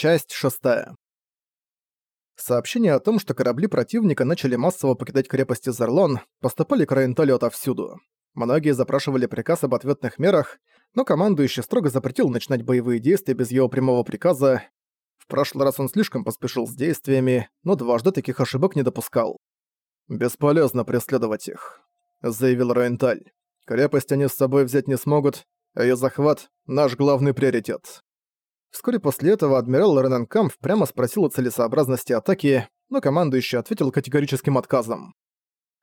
Часть шестая. Сообщения о том, что корабли противника начали массово покидать крепости Зарлон, поступали к Райенталю отовсюду. Многие запрашивали приказ об ответных мерах, но командующий строго запретил начинать боевые действия без его прямого приказа. В прошлый раз он слишком поспешил с действиями, но дважды таких ошибок не допускал. «Бесполезно преследовать их», — заявил Райенталь. «Крепость они с собой взять не смогут, а её захват — наш главный приоритет». Вскоре после этого адмирал Рененкамп прямо спросил о целесообразности атаки, но командующий ответил категорическим отказом.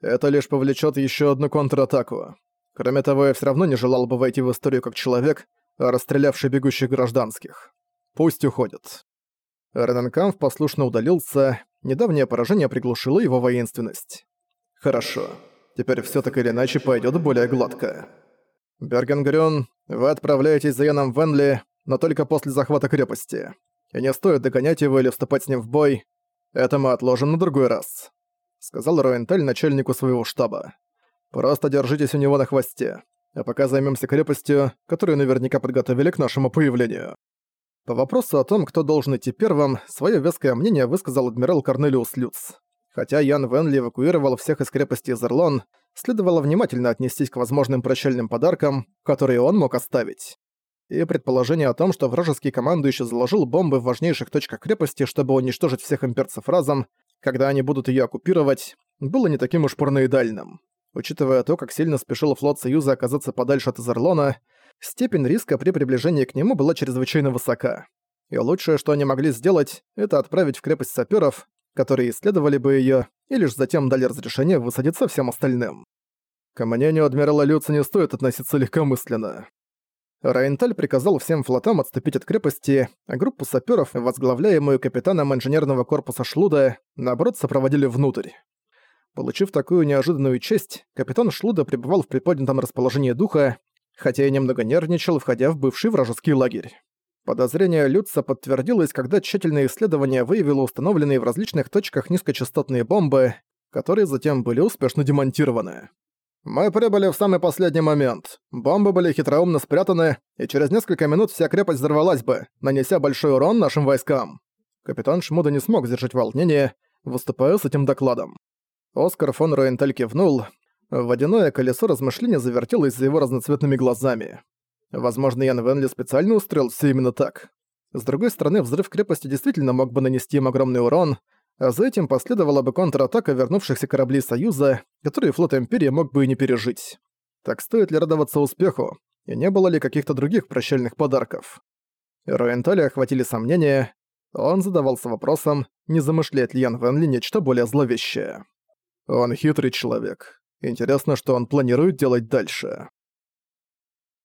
«Это лишь повлечет еще одну контратаку. Кроме того, я все равно не желал бы войти в историю как человек, расстрелявший бегущих гражданских. Пусть уходят». Рененкамп послушно удалился, недавнее поражение приглушило его воинственность. «Хорошо. Теперь все так или иначе пойдет более гладко. Бергенгрён, вы отправляетесь за Яном Венли, но только после захвата крепости. И не стоит догонять его или вступать с ним в бой. Это мы отложим на другой раз», — сказал Роенталь начальнику своего штаба. «Просто держитесь у него на хвосте, а пока займемся крепостью, которую наверняка подготовили к нашему появлению». По вопросу о том, кто должен идти первым, свое веское мнение высказал адмирал Корнелиус Люц. Хотя Ян Венли эвакуировал всех из крепости Зерлон, следовало внимательно отнестись к возможным прощальным подаркам, которые он мог оставить и предположение о том, что вражеский командующий заложил бомбы в важнейших точках крепости, чтобы уничтожить всех имперцев разом, когда они будут ее оккупировать, было не таким уж параноидальным. Учитывая то, как сильно спешил флот Союза оказаться подальше от Изерлона, степень риска при приближении к нему была чрезвычайно высока. И лучшее, что они могли сделать, это отправить в крепость саперов, которые исследовали бы ее, и лишь затем дали разрешение высадиться всем остальным. К мнению адмирала Люца не стоит относиться легкомысленно. Райнталь приказал всем флотам отступить от крепости, а группу саперов, возглавляемую капитаном инженерного корпуса Шлуда, наоборот сопроводили внутрь. Получив такую неожиданную честь, капитан Шлуда пребывал в приподнятом расположении духа, хотя и немного нервничал, входя в бывший вражеский лагерь. Подозрение Люца подтвердилось, когда тщательное исследование выявило установленные в различных точках низкочастотные бомбы, которые затем были успешно демонтированы. «Мы прибыли в самый последний момент. Бомбы были хитроумно спрятаны, и через несколько минут вся крепость взорвалась бы, нанеся большой урон нашим войскам». Капитан Шмуда не смог сдержать волнение, выступая с этим докладом. Оскар фон Роенталь кивнул. Водяное колесо размышления завертелось за его разноцветными глазами. Возможно, Ян Венли специально устроил все именно так. С другой стороны, взрыв крепости действительно мог бы нанести им огромный урон, а за этим последовала бы контратака вернувшихся кораблей Союза, которые флот Империи мог бы и не пережить. Так стоит ли радоваться успеху, и не было ли каких-то других прощальных подарков? Роентали охватили сомнения, он задавался вопросом, не замышляет ли Ян Венли нечто более зловещее. Он хитрый человек. Интересно, что он планирует делать дальше.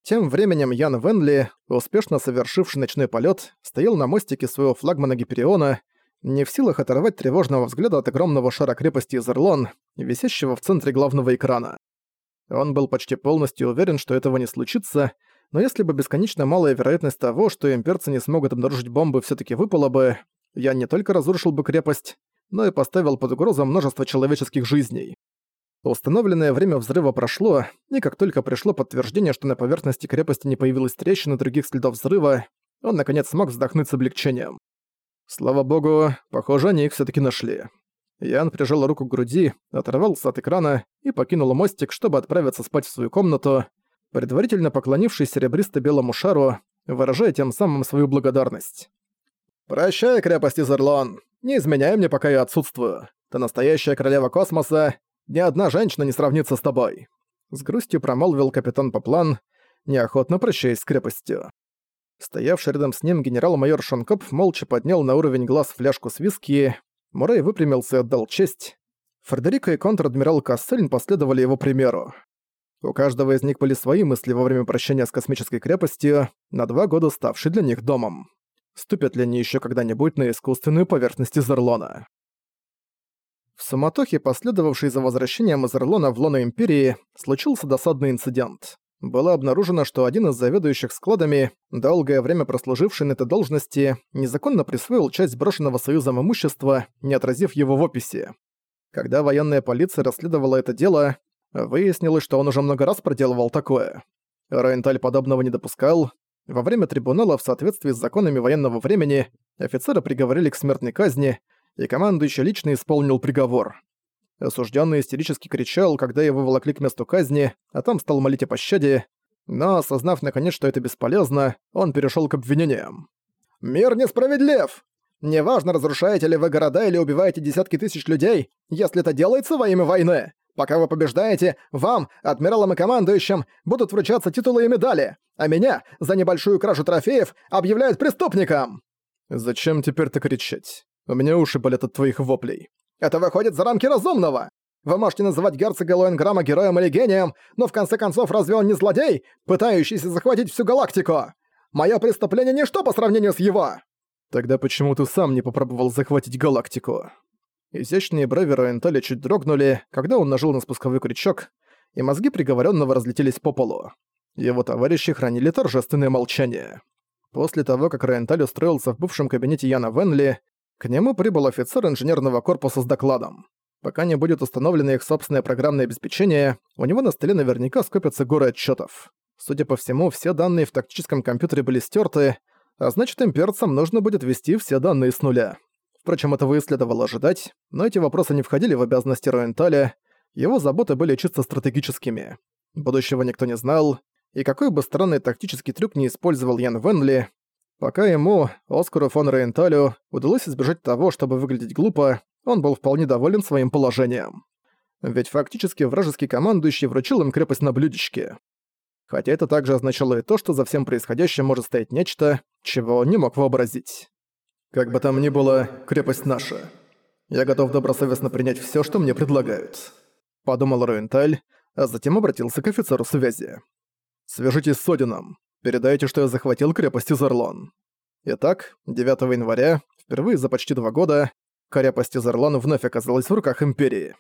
Тем временем Ян Венли, успешно совершивший ночной полет, стоял на мостике своего флагмана Гипериона не в силах оторвать тревожного взгляда от огромного шара крепости Изерлон, висящего в центре главного экрана. Он был почти полностью уверен, что этого не случится, но если бы бесконечно малая вероятность того, что имперцы не смогут обнаружить бомбы, все таки выпала бы, я не только разрушил бы крепость, но и поставил под угрозу множество человеческих жизней. Установленное время взрыва прошло, и как только пришло подтверждение, что на поверхности крепости не появилось трещин и других следов взрыва, он наконец смог вздохнуть с облегчением. Слава богу, похоже, они их все таки нашли. Ян прижал руку к груди, оторвался от экрана и покинул мостик, чтобы отправиться спать в свою комнату, предварительно поклонившись серебристо-белому шару, выражая тем самым свою благодарность. «Прощай, крепость Изерлон. Не изменяй мне, пока я отсутствую. Ты настоящая королева космоса. Ни одна женщина не сравнится с тобой». С грустью промолвил капитан Поплан, неохотно прощаясь с крепостью. Стоявший рядом с ним генерал-майор Шонкоп молча поднял на уровень глаз фляжку с виски. Мурей выпрямился и отдал честь. Фредерико и контр-адмирал Кассельн последовали его примеру. У каждого из них были свои мысли во время прощания с космической крепостью, на два года ставшей для них домом. Ступят ли они еще когда-нибудь на искусственную поверхность Изерлона? В суматохе, последовавшей за возвращением Изерлона в лоно Империи, случился досадный инцидент было обнаружено, что один из заведующих складами, долгое время прослуживший на этой должности, незаконно присвоил часть брошенного Союзом имущества, не отразив его в описи. Когда военная полиция расследовала это дело, выяснилось, что он уже много раз проделывал такое. Райнталь подобного не допускал. Во время трибунала в соответствии с законами военного времени Офицера приговорили к смертной казни, и командующий лично исполнил приговор. Осужденный истерически кричал, когда его волокли к месту казни, а там стал молить о пощаде, но, осознав наконец, что это бесполезно, он перешел к обвинениям. «Мир несправедлив! Неважно, разрушаете ли вы города или убиваете десятки тысяч людей, если это делается во имя войны. Пока вы побеждаете, вам, адмиралам и командующим, будут вручаться титулы и медали, а меня, за небольшую кражу трофеев, объявляют преступником!» «Зачем теперь так кричать? У меня уши болят от твоих воплей». «Это выходит за рамки разумного! Вы можете называть герцога Лоэнграма героем или гением, но в конце концов разве он не злодей, пытающийся захватить всю галактику? Мое преступление ничто по сравнению с его!» Тогда почему ты сам не попробовал захватить галактику? Изящные брови Роенталя чуть дрогнули, когда он нажал на спусковой крючок, и мозги приговоренного разлетелись по полу. Его товарищи хранили торжественное молчание. После того, как Роенталь устроился в бывшем кабинете Яна Венли, к нему прибыл офицер инженерного корпуса с докладом. Пока не будет установлено их собственное программное обеспечение, у него на столе наверняка скопятся горы отчетов. Судя по всему, все данные в тактическом компьютере были стерты, а значит имперцам нужно будет ввести все данные с нуля. Впрочем, этого и следовало ожидать, но эти вопросы не входили в обязанности Роенталя, его заботы были чисто стратегическими. Будущего никто не знал, и какой бы странный тактический трюк не использовал Ян Венли, пока ему, Оскару фон Роенталю, удалось избежать того, чтобы выглядеть глупо, он был вполне доволен своим положением. Ведь фактически вражеский командующий вручил им крепость на блюдечке хотя это также означало и то, что за всем происходящим может стоять нечто, чего он не мог вообразить. «Как бы там ни было, крепость наша. Я готов добросовестно принять всё, что мне предлагают», — подумал Руенталь, а затем обратился к офицеру связи. «Свяжитесь с Одином. Передайте, что я захватил крепость Изарлон». Итак, 9 января, впервые за почти два года, крепость Изарлон вновь оказалась в руках Империи.